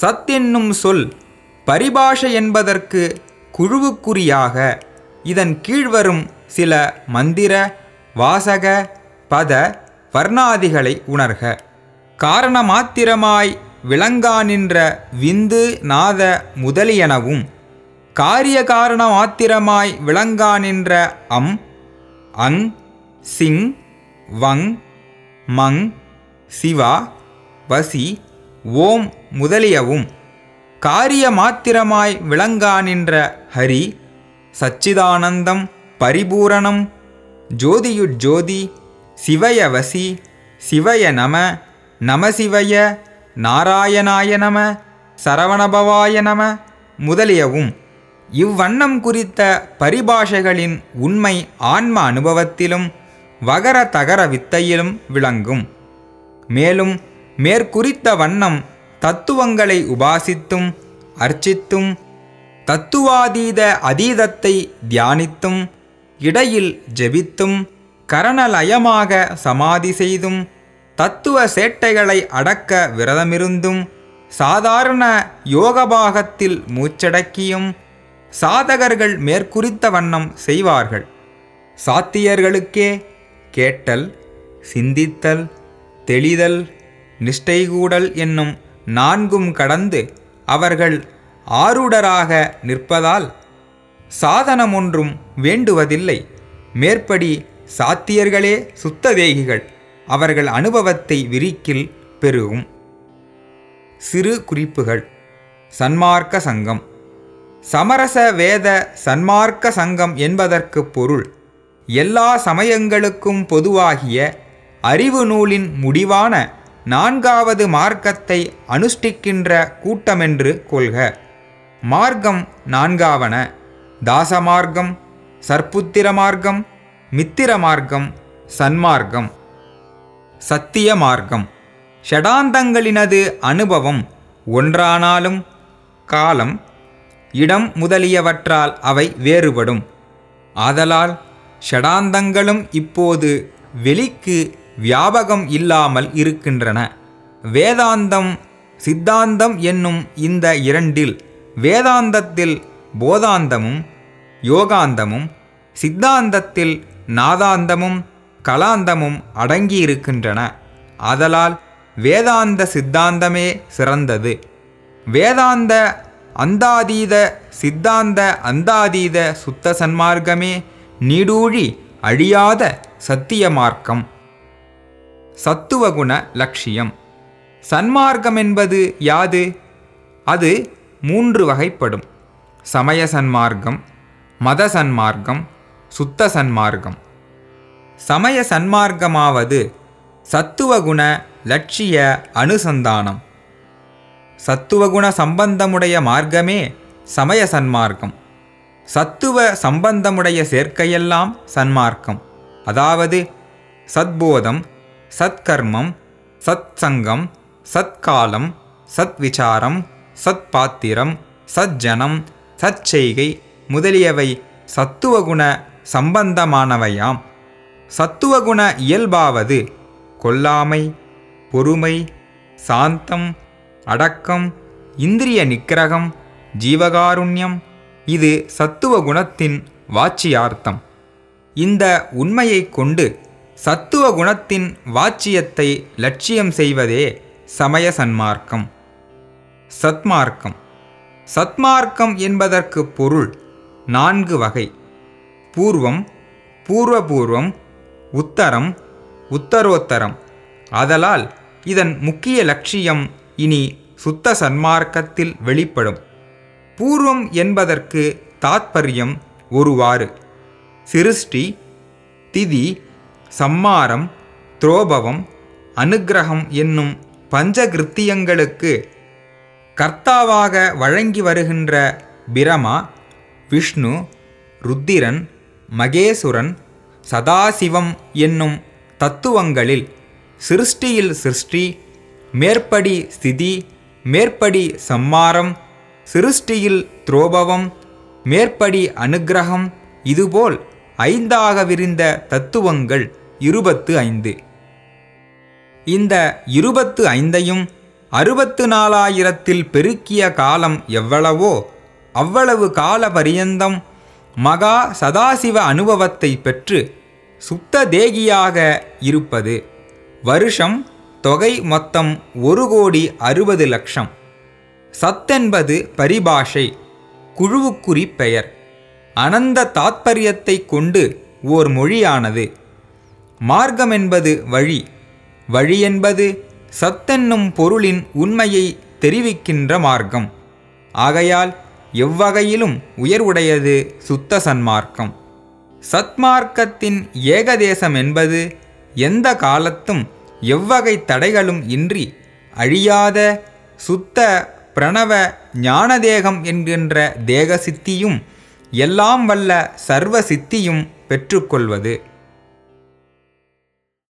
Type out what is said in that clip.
சத் என்னும் சொல் பரிபாஷை என்பதற்கு குழுவுக்குறியாக. இதன் கீழ்வரும் சில மந்திர வாசக பத வர்ணாதிகளை உணர்க. காரணமாத்திரமாய் விளங்கா நின்ற விந்து நாத முதலியனவும் காரிய காரணமாத்திரமாய் விளங்கா நின்ற அம் அங் சிங் வங் மங் சிவா வசி ஓம் முதலியவும். காரிய மாத்திரமாய் விளங்கா நின்ற ஹரி சச்சிதானந்தம் பரிபூரணம் ஜோதியுஜோதி சிவய வசி சிவய நம நமசிவய நாராயணாய நம சரவணபவாய நம முதலியவும். இவ்வண்ணம் குறித்த பரிபாஷைகளின் உண்மை ஆன்ம அனுபவத்திலும் வகர தகர வித்தையிலும் விளங்கும். மேலும் மேற்குறித்த வண்ணம் தத்துவங்களை உபாசித்தும் அர்ச்சித்தும் தத்துவாதீத அதீதத்தை தியானித்தும் இடையில் ஜெபித்தும் கரணலயமாக சமாதி செய்தும் தத்துவ சேட்டைகளை அடக்க விரதமிருந்தும் சாதாரண யோகபாகத்தில் மூச்சடக்கியும் சாதகர்கள் மேற்குறித்த வண்ணம் செய்வார்கள். சாத்தியர்களுக்கே கேட்டல் சிந்தித்தல் தெளிதல் நிஷ்டைகூடல் என்னும் நான்கும் கடந்து அவர்கள் ஆருடராக நிற்பதால் சாதனமொன்றும் வேண்டுவதில்லை. மேற்படி சாத்தியர்களே சுத்ததேகிகள் அவர்கள் அனுபவத்தை விரிக்கில் பெருகும். சிறு குறிப்புகள். சன்மார்க்க சங்கம். சமரச வேத சன்மார்க்க சங்கம் என்பதற்கு பொருள் எல்லா சமயங்களுக்கும் பொதுவாகிய அறிவு நூலின் முடிவான நான்காவது மார்க்கத்தை அனுஷ்டிக்கின்ற கூட்டமென்று கொள்க. மார்க்கம் நான்காவன. தாசமார்க்கம் சர்ப்புத்திர மார்க்கம் மித்திர மார்க்கம் சன்மார்க்கம். சத்திய மார்க்கம். ஷடாந்தங்களினது அனுபவம் ஒன்றானாலும் காலம் இடம் முதலியவற்றால் அவை வேறுபடும். ஆதலால் ஷடாந்தங்களும் இப்போது வெளிக்கு வியாபகம் இல்லாமல் இருக்கின்றன. வேதாந்தம் சித்தாந்தம் என்னும் இந்த இரண்டில் வேதாந்தத்தில் போதாந்தமும் யோகாந்தமும் சித்தாந்தத்தில் நாதாந்தமும் கலாந்தமும் அடங்கியிருக்கின்றன. ஆதலால் வேதாந்த சித்தாந்தமே சிறந்தது. வேதாந்த அந்தாதீத சித்தாந்த அந்தாதீத சுத்த சன்மார்க்கமே நீடூழி அழியாத சத்திய மார்க்கம் சத்துவகுண லட்சியம். சன்மார்க்கம் என்பது யாது? அது மூன்று வகைப்படும். சமய சன்மார்க்கம் மத சன்மார்க்கம் சுத்த சன்மார்க்கம். சமய சன்மார்க்கமாவது சத்துவகுண லட்சிய அனுசந்தானம். சத்துவகுண சம்பந்தமுடைய மார்க்கமே சமய சன்மார்க்கம். சத்துவ சம்பந்தமுடைய சேர்க்கையெல்லாம் சன்மார்க்கம். அதாவது சத்போதம் சத்கர்மம் சத் சங்கம் சத்காலம் சத்விசாரம் சத்பாத்திரம் சஜ்ஜனம் சச்செய்கை முதலியவை சத்துவகுண சம்பந்தமானவையாம். சத்துவகுண இயல்பாவது கொல்லாமை பொறுமை சாந்தம் அடக்கம் இந்திரிய நிக்கிரகம் ஜீவகாருண்யம் இது சத்துவ குணத்தின் இந்த உண்மையைக் கொண்டு சத்துவ குணத்தின் வாச்சியத்தை லட்சியம் செய்வதே சமய சன்மார்க்கம். சத்மார்க்கம். சத்மார்க்கம் என்பதற்கு பொருள் நான்கு வகை. பூர்வம் பூர்வபூர்வம் உத்தரம் உத்தரோத்தரம். அதலால் இதன் முக்கிய லட்சியம் இனி சுத்த சன்மார்க்கத்தில் வெளிப்படும். பூர்வம் என்பதற்கு தாத்பரியம் ஒருவாறு. சிருஷ்டி திதி சம்மாரம் துரோபவம் அனுக்கிரகம் என்னும் பஞ்சகிருத்தியங்களுக்கு கர்த்தாவாக வழங்கி வருகின்ற பிரமா விஷ்ணு ருத்திரன் மகேசுரன் சதாசிவம் என்னும் தத்துவங்களில் சிருஷ்டியில் சிருஷ்டி மேற்படி ஸ்திதி மேற்படி சம்மாரம் சிருஷ்டியில் துரோபவம் மேற்படி அனுக்கிரகம் இதுபோல் ஐந்தாக விரிந்த தத்துவங்கள் இருபத்து ஐந்து. இந்த இருபத்து ஐந்தையும் அறுபத்து நாலாயிரத்தில் பெருக்கிய காலம் எவ்வளவோ அவ்வளவு கால பரியந்தம் மகா சதாசிவ அனுபவத்தை பெற்று சுத்த தேகியாக இருப்பது. வருஷம் தொகை மொத்தம் ஒரு கோடி அறுபது லட்சம். சத்தென்பது பரிபாஷை குழுவுக்குறி பெயர். அனந்த தாத்பரியத்தை கொண்டு ஓர் மொழியானது. மார்க்கம் என்பது வழி வழி என்பது சத்தென்னும் பொருளின் உண்மையை தெரிவிக்கின்ற மார்க்கம். ஆகையால் எவ்வகையிலும் உயர்வுடையது சுத்த சன்மார்க்கம். சத்மார்க்கத்தின் ஏகதேசம் என்பது எந்த காலத்தும் எவ்வகை தடைகளும் இன்றி அழியாத சுத்த பிரணவ ஞானதேகம் என்கின்ற தேக சித்தியும் எல்லாம் வல்ல சர்வ சித்தியும் பெற்றுக்கொள்வது.